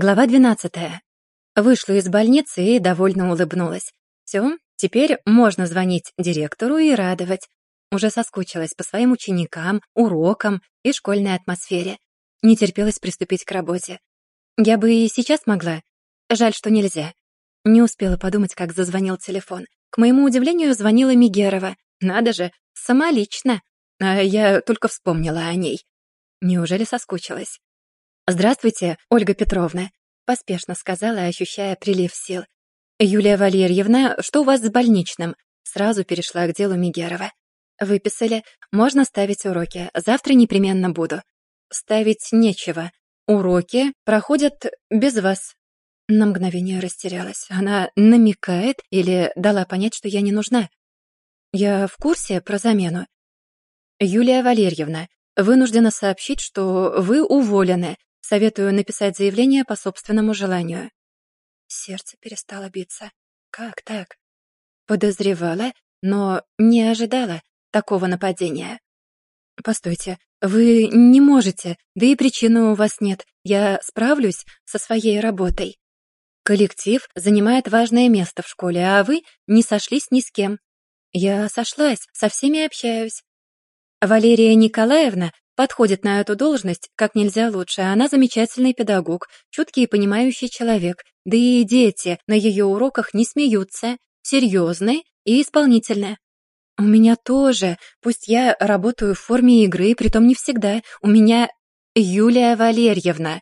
Глава 12. Вышла из больницы и довольно улыбнулась. Все, теперь можно звонить директору и радовать. Уже соскучилась по своим ученикам, урокам и школьной атмосфере. Не терпелось приступить к работе. Я бы и сейчас могла. Жаль, что нельзя. Не успела подумать, как зазвонил телефон. К моему удивлению, звонила Мигерова. Надо же, самолично. А я только вспомнила о ней. Неужели соскучилась? «Здравствуйте, Ольга Петровна», — поспешно сказала, ощущая прилив сил. «Юлия Валерьевна, что у вас с больничным?» Сразу перешла к делу Мигерова. «Выписали. Можно ставить уроки. Завтра непременно буду». «Ставить нечего. Уроки проходят без вас». На мгновение растерялась. Она намекает или дала понять, что я не нужна? «Я в курсе про замену». «Юлия Валерьевна, вынуждена сообщить, что вы уволены. Советую написать заявление по собственному желанию». Сердце перестало биться. «Как так?» Подозревала, но не ожидала такого нападения. «Постойте, вы не можете, да и причины у вас нет. Я справлюсь со своей работой. Коллектив занимает важное место в школе, а вы не сошлись ни с кем. Я сошлась, со всеми общаюсь. Валерия Николаевна подходит на эту должность как нельзя лучше. Она замечательный педагог, чуткий и понимающий человек. Да и дети на ее уроках не смеются, серьезные и исполнительные. У меня тоже, пусть я работаю в форме игры, притом не всегда. У меня Юлия Валерьевна.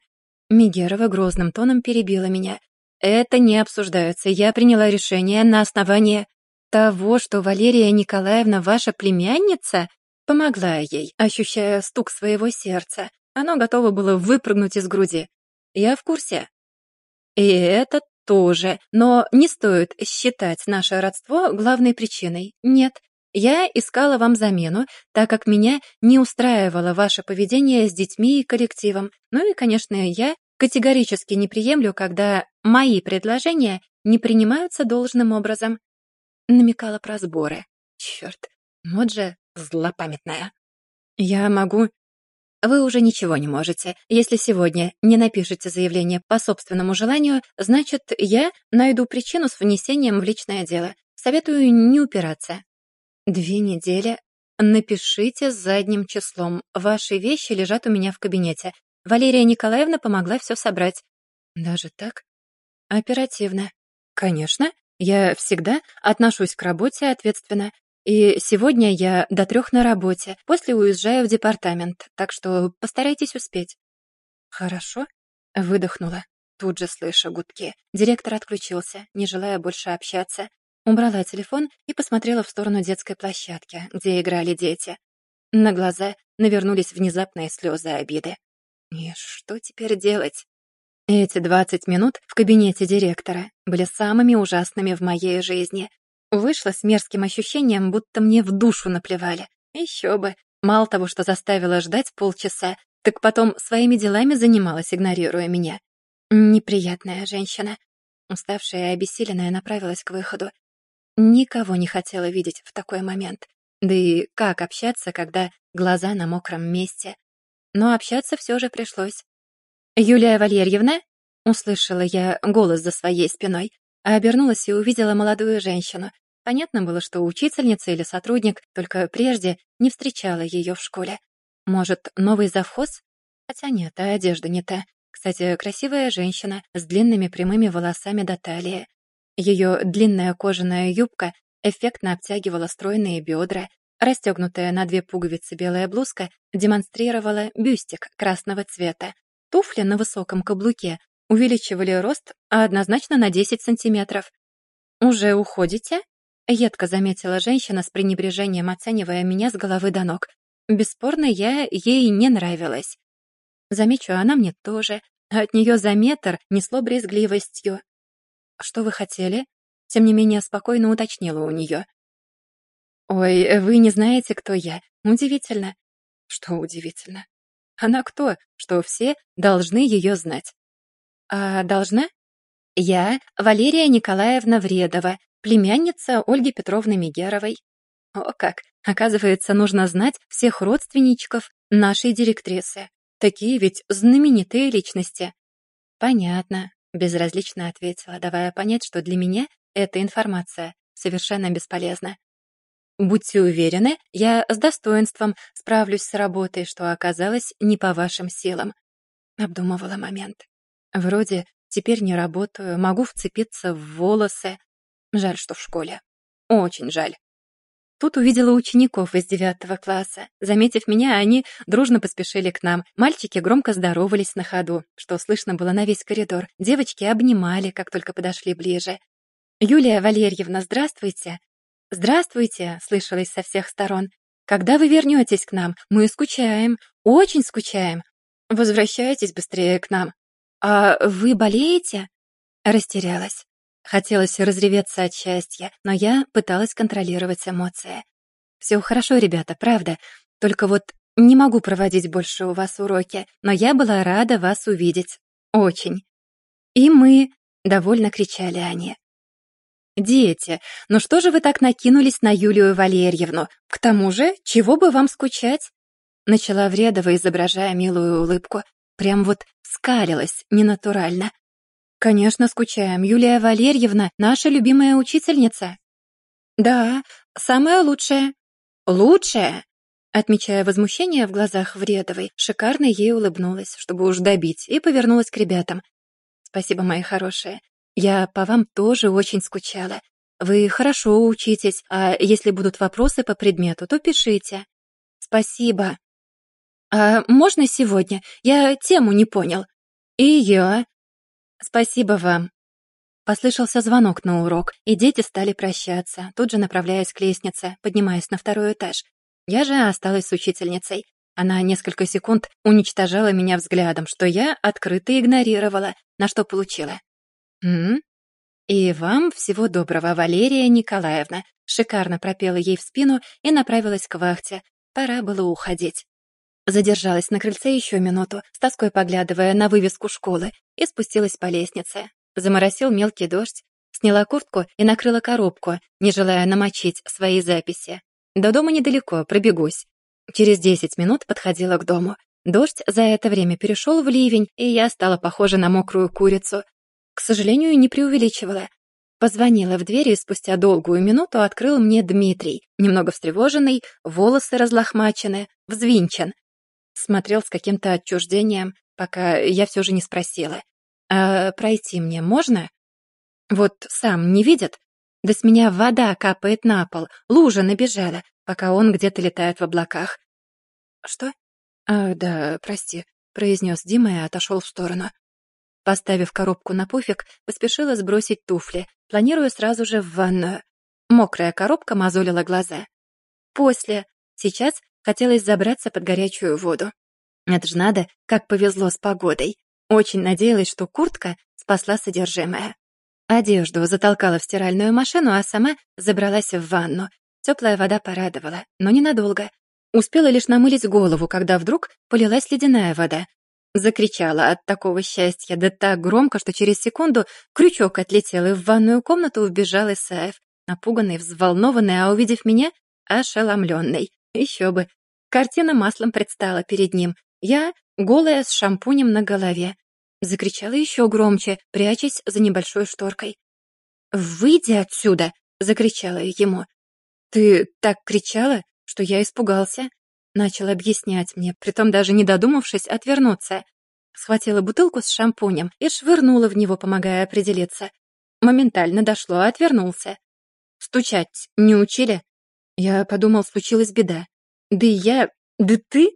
Мигерова грозным тоном перебила меня. Это не обсуждается. Я приняла решение на основании того, что Валерия Николаевна ваша племянница, Помогла ей, ощущая стук своего сердца. Оно готово было выпрыгнуть из груди. Я в курсе. И это тоже, но не стоит считать наше родство главной причиной. Нет, я искала вам замену, так как меня не устраивало ваше поведение с детьми и коллективом. Ну и, конечно, я категорически не приемлю, когда мои предложения не принимаются должным образом. Намекала про сборы. Черт, вот же злопамятная. Я могу... Вы уже ничего не можете. Если сегодня не напишете заявление по собственному желанию, значит, я найду причину с внесением в личное дело. Советую не упираться. Две недели. Напишите задним числом. Ваши вещи лежат у меня в кабинете. Валерия Николаевна помогла все собрать. Даже так? Оперативно. Конечно. Я всегда отношусь к работе ответственно. И сегодня я до трех на работе, после уезжаю в департамент, так что постарайтесь успеть». «Хорошо», — выдохнула, тут же слыша гудки. Директор отключился, не желая больше общаться. Убрала телефон и посмотрела в сторону детской площадки, где играли дети. На глаза навернулись внезапные слезы обиды. И что теперь делать? Эти двадцать минут в кабинете директора были самыми ужасными в моей жизни. Вышла с мерзким ощущением, будто мне в душу наплевали. Еще бы. Мало того, что заставила ждать полчаса, так потом своими делами занималась, игнорируя меня. Неприятная женщина. Уставшая и обессиленная направилась к выходу. Никого не хотела видеть в такой момент. Да и как общаться, когда глаза на мокром месте? Но общаться все же пришлось. «Юлия Валерьевна?» — услышала я голос за своей спиной а обернулась и увидела молодую женщину. Понятно было, что учительница или сотрудник, только прежде не встречала ее в школе. Может, новый завхоз? Хотя нет, а одежда не та. Кстати, красивая женщина с длинными прямыми волосами до талии. Ее длинная кожаная юбка эффектно обтягивала стройные бедра, расстегнутая на две пуговицы белая блузка демонстрировала бюстик красного цвета. Туфли на высоком каблуке увеличивали рост однозначно на 10 сантиметров. «Уже уходите?» — едко заметила женщина с пренебрежением, оценивая меня с головы до ног. Бесспорно, я ей не нравилась. Замечу, она мне тоже. От нее за метр несло брезгливостью. «Что вы хотели?» Тем не менее, спокойно уточнила у нее. «Ой, вы не знаете, кто я. Удивительно». «Что удивительно?» «Она кто, что все должны ее знать?» «А должна?» «Я Валерия Николаевна Вредова, племянница Ольги Петровны Мегеровой». О как! Оказывается, нужно знать всех родственничков нашей директрисы. Такие ведь знаменитые личности. «Понятно», — безразлично ответила, давая понять, что для меня эта информация совершенно бесполезна. «Будьте уверены, я с достоинством справлюсь с работой, что оказалось не по вашим силам», — обдумывала момент. «Вроде теперь не работаю, могу вцепиться в волосы. Жаль, что в школе. Очень жаль». Тут увидела учеников из девятого класса. Заметив меня, они дружно поспешили к нам. Мальчики громко здоровались на ходу, что слышно было на весь коридор. Девочки обнимали, как только подошли ближе. «Юлия Валерьевна, здравствуйте!» «Здравствуйте!» — слышалось со всех сторон. «Когда вы вернетесь к нам? Мы скучаем, очень скучаем. Возвращайтесь быстрее к нам. А вы болеете?» Растерялась. Хотелось разреветься от счастья, но я пыталась контролировать эмоции. «Все хорошо, ребята, правда. Только вот не могу проводить больше у вас уроки, но я была рада вас увидеть. Очень». «И мы...» — довольно кричали они. «Дети, ну что же вы так накинулись на Юлию Валерьевну? К тому же, чего бы вам скучать?» Начала Вредова, изображая милую улыбку. Прям вот скалилась ненатурально. «Конечно, скучаем. Юлия Валерьевна — наша любимая учительница». «Да, самая лучшая». «Лучшая?» Отмечая возмущение в глазах Вредовой, шикарно ей улыбнулась, чтобы уж добить, и повернулась к ребятам. «Спасибо, мои хорошие. Я по вам тоже очень скучала. Вы хорошо учитесь, а если будут вопросы по предмету, то пишите». «Спасибо». «А можно сегодня? Я тему не понял». «И я», «Спасибо вам». Послышался звонок на урок, и дети стали прощаться, тут же направляясь к лестнице, поднимаясь на второй этаж. Я же осталась с учительницей. Она несколько секунд уничтожала меня взглядом, что я открыто игнорировала, на что получила. «М? И вам всего доброго, Валерия Николаевна», шикарно пропела ей в спину и направилась к вахте. Пора было уходить. Задержалась на крыльце еще минуту, с тоской поглядывая на вывеску школы, и спустилась по лестнице. Заморосил мелкий дождь, сняла куртку и накрыла коробку, не желая намочить свои записи. До дома недалеко, пробегусь. Через десять минут подходила к дому. Дождь за это время перешел в ливень, и я стала похожа на мокрую курицу. К сожалению, не преувеличивала. Позвонила в дверь, и спустя долгую минуту открыл мне Дмитрий, немного встревоженный, волосы разлохмачены, взвинчен, смотрел с каким-то отчуждением, пока я все же не спросила. «А пройти мне можно?» «Вот сам не видит? Да с меня вода капает на пол, лужа набежала, пока он где-то летает в облаках». «Что?» «А, да, прости», — произнес Дима и отошел в сторону. Поставив коробку на пуфик, поспешила сбросить туфли, планируя сразу же в ванную. Мокрая коробка мозолила глаза. «После. Сейчас Хотелось забраться под горячую воду. Это же надо, как повезло с погодой. Очень надеялась, что куртка спасла содержимое. Одежду затолкала в стиральную машину, а сама забралась в ванну. Теплая вода порадовала, но ненадолго. Успела лишь намылить голову, когда вдруг полилась ледяная вода. Закричала от такого счастья, да так громко, что через секунду крючок отлетел, и в ванную комнату вбежал Исаев, напуганный, взволнованный, а увидев меня, ошеломленный. Еще бы. Картина маслом предстала перед ним. Я, голая, с шампунем на голове. Закричала еще громче, прячась за небольшой шторкой. «Выйди отсюда!» — закричала ему. «Ты так кричала, что я испугался?» Начал объяснять мне, притом даже не додумавшись отвернуться. Схватила бутылку с шампунем и швырнула в него, помогая определиться. Моментально дошло, отвернулся. «Стучать не учили?» Я подумал, случилась беда. Да я... Да ты?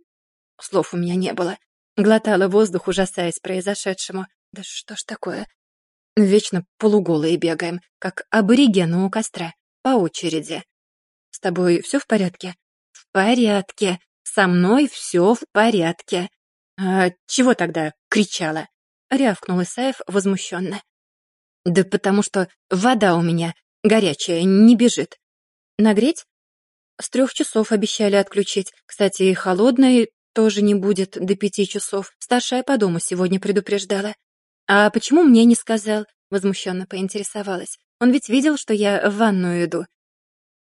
Слов у меня не было. Глотала воздух, ужасаясь произошедшему. Да что ж такое? Вечно полуголые бегаем, как аборигены у костра, по очереди. С тобой все в порядке? В порядке. Со мной все в порядке. А чего тогда кричала? Рявкнул Исаев возмущенно. Да потому что вода у меня горячая, не бежит. Нагреть? С трех часов обещали отключить. Кстати, и холодной тоже не будет до пяти часов. Старшая по дому сегодня предупреждала. А почему мне не сказал? Возмущенно поинтересовалась. Он ведь видел, что я в ванную иду.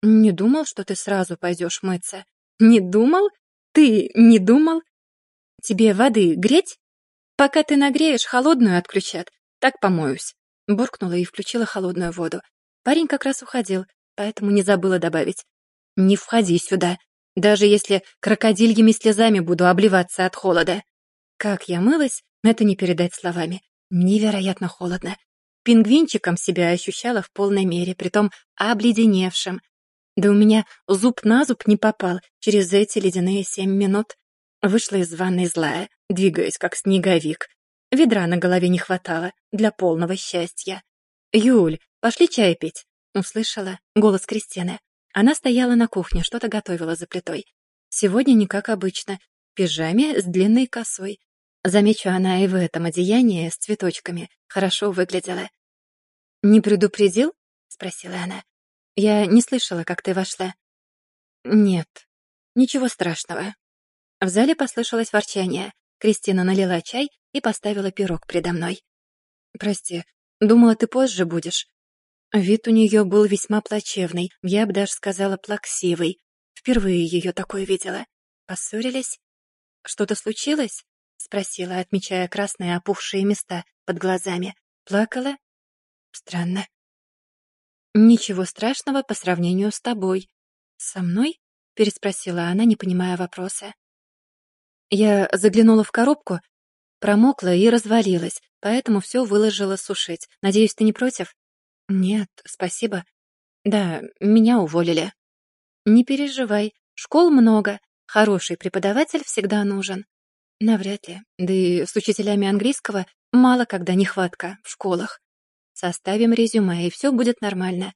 Не думал, что ты сразу пойдешь мыться. Не думал? Ты не думал? Тебе воды греть? Пока ты нагреешь, холодную отключат. Так помоюсь. Буркнула и включила холодную воду. Парень как раз уходил, поэтому не забыла добавить. «Не входи сюда, даже если крокодильями слезами буду обливаться от холода». Как я мылась, это не передать словами. Невероятно холодно. Пингвинчиком себя ощущала в полной мере, притом обледеневшим. Да у меня зуб на зуб не попал через эти ледяные семь минут. Вышла из ванной злая, двигаясь как снеговик. Ведра на голове не хватало для полного счастья. «Юль, пошли чай пить!» Услышала голос Кристины. Она стояла на кухне, что-то готовила за плитой. Сегодня не как обычно, в пижаме с длинной косой. Замечу, она и в этом одеянии с цветочками хорошо выглядела. «Не предупредил?» — спросила она. «Я не слышала, как ты вошла». «Нет, ничего страшного. В зале послышалось ворчание. Кристина налила чай и поставила пирог предо мной. «Прости, думала, ты позже будешь». Вид у нее был весьма плачевный, я бы даже сказала плаксивый. Впервые ее такой видела. Поссорились? Что-то случилось? Спросила, отмечая красные опухшие места под глазами. Плакала? Странно. Ничего страшного по сравнению с тобой. Со мной? Переспросила она, не понимая вопроса. Я заглянула в коробку, промокла и развалилась, поэтому все выложила сушить. Надеюсь, ты не против? Нет, спасибо. Да, меня уволили. Не переживай, школ много, хороший преподаватель всегда нужен. Навряд ли. Да и с учителями английского мало когда нехватка в школах. Составим резюме, и все будет нормально.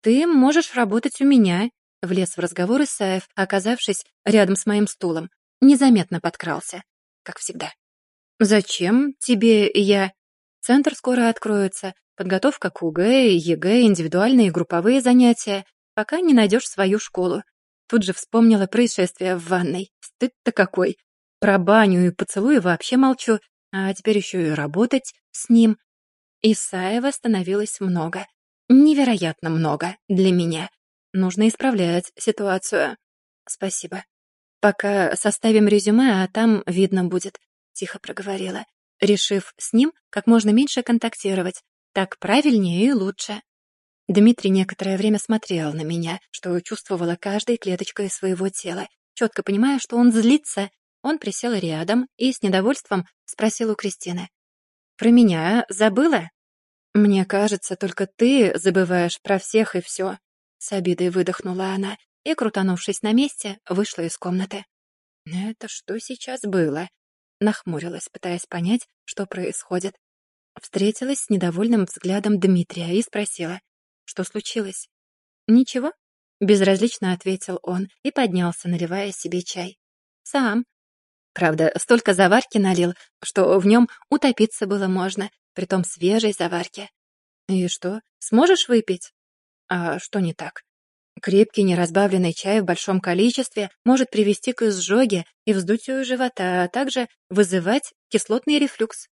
Ты можешь работать у меня, влез в разговор Исаев, оказавшись рядом с моим стулом незаметно подкрался, как всегда. «Зачем тебе я...» Центр скоро откроется, подготовка к ОГЭ, ЕГЭ, индивидуальные и групповые занятия, пока не найдешь свою школу. Тут же вспомнила происшествие в ванной. Стыд-то какой. Про баню и поцелуи вообще молчу, а теперь еще и работать с ним. Исаева становилось много. Невероятно много для меня. Нужно исправлять ситуацию. Спасибо. «Пока составим резюме, а там видно будет», — тихо проговорила, решив с ним как можно меньше контактировать. Так правильнее и лучше. Дмитрий некоторое время смотрел на меня, что чувствовала каждой клеточкой своего тела. Четко понимая, что он злится, он присел рядом и с недовольством спросил у Кристины. «Про меня забыла?» «Мне кажется, только ты забываешь про всех и все», — с обидой выдохнула она и, крутанувшись на месте, вышла из комнаты. «Это что сейчас было?» Нахмурилась, пытаясь понять, что происходит. Встретилась с недовольным взглядом Дмитрия и спросила, что случилось. «Ничего», — безразлично ответил он и поднялся, наливая себе чай. «Сам». Правда, столько заварки налил, что в нем утопиться было можно, притом свежей заварки. «И что, сможешь выпить?» «А что не так?» Крепкий неразбавленный чай в большом количестве может привести к изжоге и вздутию живота, а также вызывать кислотный рефлюкс.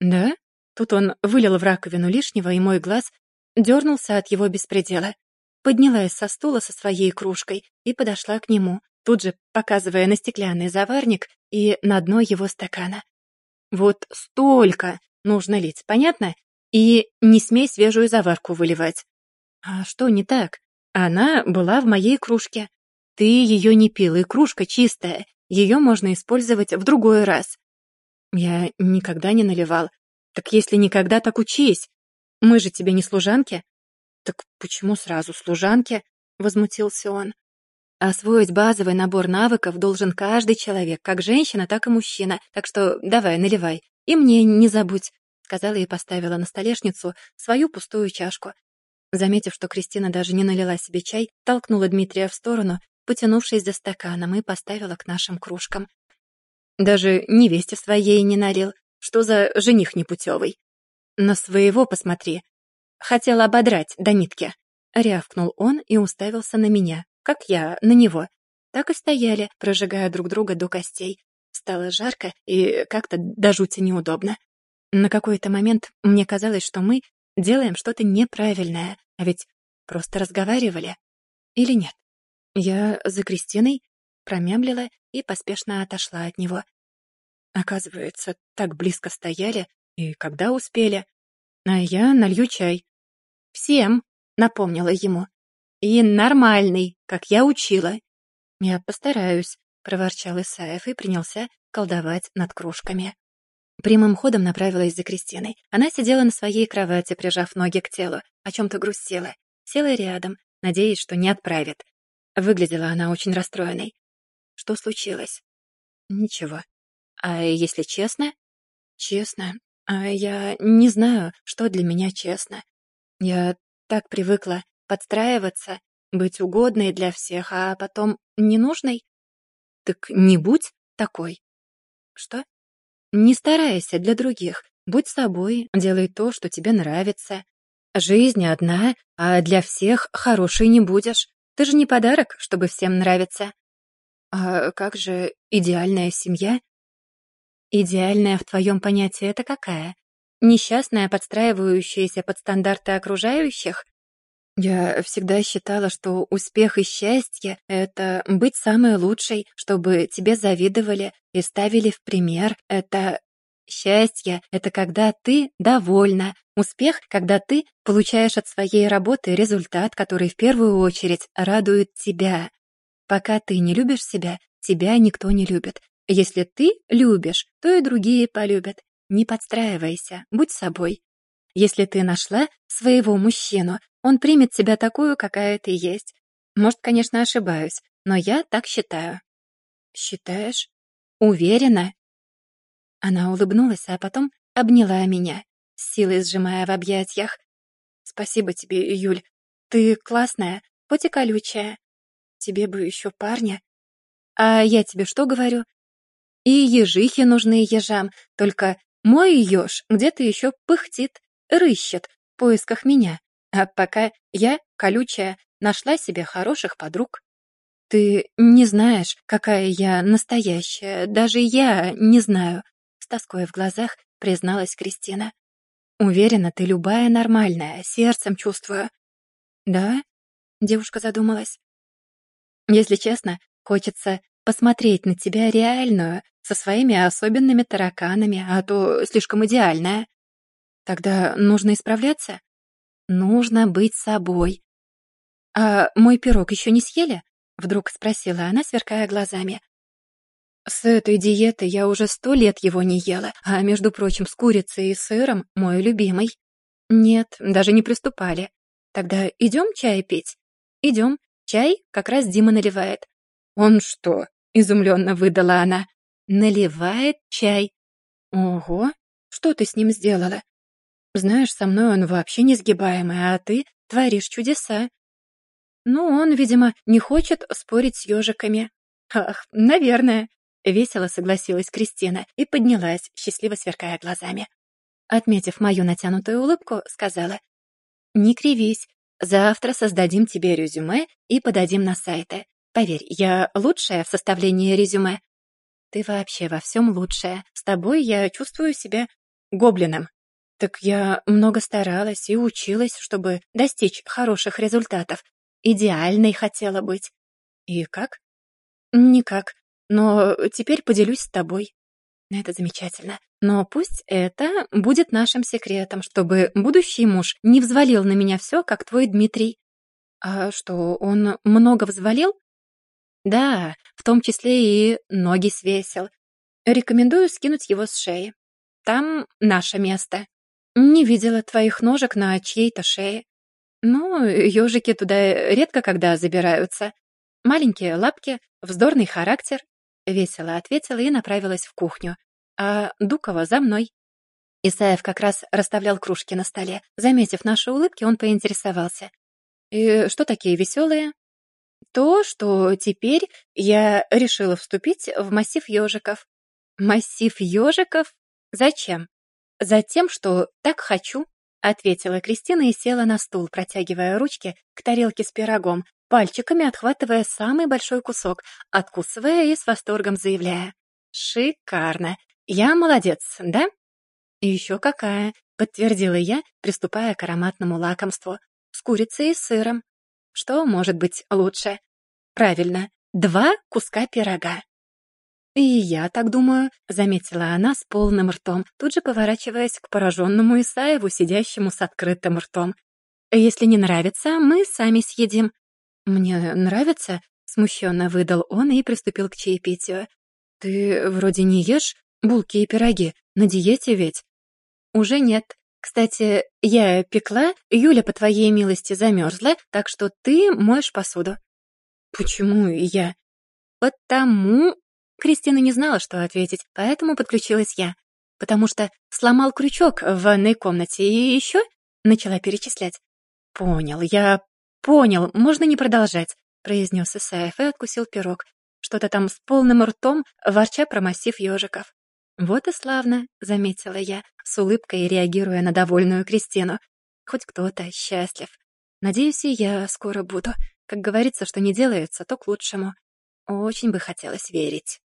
Да? Тут он вылил в раковину лишнего, и мой глаз дернулся от его беспредела. Поднялась со стула со своей кружкой и подошла к нему, тут же показывая на стеклянный заварник и на дно его стакана. Вот столько нужно лить, понятно? И не смей свежую заварку выливать. А что не так? Она была в моей кружке. Ты ее не пил, и кружка чистая. Ее можно использовать в другой раз. Я никогда не наливал. Так если никогда, так учись. Мы же тебе не служанки. Так почему сразу служанки? Возмутился он. Освоить базовый набор навыков должен каждый человек, как женщина, так и мужчина. Так что давай, наливай. И мне не забудь, сказала и поставила на столешницу свою пустую чашку. Заметив, что Кристина даже не налила себе чай, толкнула Дмитрия в сторону, потянувшись за стаканом, и поставила к нашим кружкам. Даже невесте своей не налил. Что за жених непутевый? На своего посмотри. Хотел ободрать до нитки. Рявкнул он и уставился на меня, как я на него. Так и стояли, прожигая друг друга до костей. Стало жарко и как-то до жути неудобно. На какой-то момент мне казалось, что мы делаем что-то неправильное, а ведь просто разговаривали. Или нет? Я за Кристиной промямлила и поспешно отошла от него. Оказывается, так близко стояли, и когда успели. А я налью чай. Всем, напомнила ему. И нормальный, как я учила. Я постараюсь, проворчал Исаев и принялся колдовать над кружками. Прямым ходом направилась за Кристиной. Она сидела на своей кровати, прижав ноги к телу, о чем-то грустила. Села рядом, надеясь, что не отправит. Выглядела она очень расстроенной. Что случилось? Ничего. А если честно? Честно. А я не знаю, что для меня честно. Я так привыкла подстраиваться, быть угодной для всех, а потом ненужной. Так не будь такой. Что? Не старайся для других. Будь собой, делай то, что тебе нравится. Жизнь одна, а для всех хорошей не будешь. Ты же не подарок, чтобы всем нравиться. А как же идеальная семья? Идеальная в твоем понятии это какая? Несчастная, подстраивающаяся под стандарты окружающих? Я всегда считала, что успех и счастье — это быть самой лучшей, чтобы тебе завидовали и ставили в пример. Это счастье — это когда ты довольна. Успех — когда ты получаешь от своей работы результат, который в первую очередь радует тебя. Пока ты не любишь себя, тебя никто не любит. Если ты любишь, то и другие полюбят. Не подстраивайся, будь собой. Если ты нашла своего мужчину, он примет тебя такую, какая ты есть. Может, конечно, ошибаюсь, но я так считаю. Считаешь? Уверена? Она улыбнулась, а потом обняла меня, с силой сжимая в объятиях. Спасибо тебе, Юль. Ты классная, хоть и колючая. Тебе бы еще парня. А я тебе что говорю? И ежихи нужны ежам, только мой еж где-то еще пыхтит, рыщет в поисках меня. А пока я, колючая, нашла себе хороших подруг. Ты не знаешь, какая я настоящая, даже я не знаю, с тоской в глазах призналась Кристина. Уверена, ты любая нормальная, сердцем чувствую. Да? Девушка задумалась. Если честно, хочется посмотреть на тебя реальную, со своими особенными тараканами, а то слишком идеальная. Тогда нужно исправляться? Нужно быть собой. «А мой пирог еще не съели?» — вдруг спросила она, сверкая глазами. «С этой диеты я уже сто лет его не ела, а, между прочим, с курицей и сыром мой любимый». «Нет, даже не приступали. Тогда идем чай пить?» «Идем. Чай как раз Дима наливает». «Он что?» — изумленно выдала она. «Наливает чай». «Ого, что ты с ним сделала?» «Знаешь, со мной он вообще несгибаемый, а ты творишь чудеса». «Ну, он, видимо, не хочет спорить с ежиками». «Ах, наверное», — весело согласилась Кристина и поднялась, счастливо сверкая глазами. Отметив мою натянутую улыбку, сказала, «Не кривись, завтра создадим тебе резюме и подадим на сайты. Поверь, я лучшая в составлении резюме. Ты вообще во всем лучшая. С тобой я чувствую себя гоблином. Так я много старалась и училась, чтобы достичь хороших результатов. Идеальной хотела быть. И как? Никак. Но теперь поделюсь с тобой. Это замечательно. Но пусть это будет нашим секретом, чтобы будущий муж не взвалил на меня все, как твой Дмитрий. А что, он много взвалил? Да, в том числе и ноги свесил. Рекомендую скинуть его с шеи. Там наше место. Не видела твоих ножек на чьей-то шее. Ну, ежики туда редко когда забираются. Маленькие лапки, вздорный характер. Весело ответила и направилась в кухню. А Дукова за мной. Исаев как раз расставлял кружки на столе. Заметив наши улыбки, он поинтересовался. «И что такие веселые?» То, что теперь я решила вступить в массив ежиков. Массив ежиков? Зачем? Затем, что так хочу, ответила Кристина и села на стул, протягивая ручки к тарелке с пирогом, пальчиками отхватывая самый большой кусок, откусывая и с восторгом заявляя. «Шикарно! Я молодец, да?» «Еще какая!» — подтвердила я, приступая к ароматному лакомству. «С курицей и сыром. Что может быть лучше? Правильно, два куска пирога. «И я так думаю», — заметила она с полным ртом, тут же поворачиваясь к пораженному Исаеву, сидящему с открытым ртом. «Если не нравится, мы сами съедим». «Мне нравится», — смущенно выдал он и приступил к чаепитию. «Ты вроде не ешь булки и пироги, на диете ведь?» «Уже нет. Кстати, я пекла, Юля, по твоей милости, замерзла, так что ты моешь посуду». «Почему я?» «Потому...» Кристина не знала, что ответить, поэтому подключилась я. «Потому что сломал крючок в ванной комнате и еще...» Начала перечислять. «Понял, я понял, можно не продолжать», произнес Исаев и откусил пирог. Что-то там с полным ртом, ворча про массив ежиков. «Вот и славно», — заметила я, с улыбкой реагируя на довольную Кристину. «Хоть кто-то счастлив. Надеюсь, и я скоро буду. Как говорится, что не делается, то к лучшему. Очень бы хотелось верить».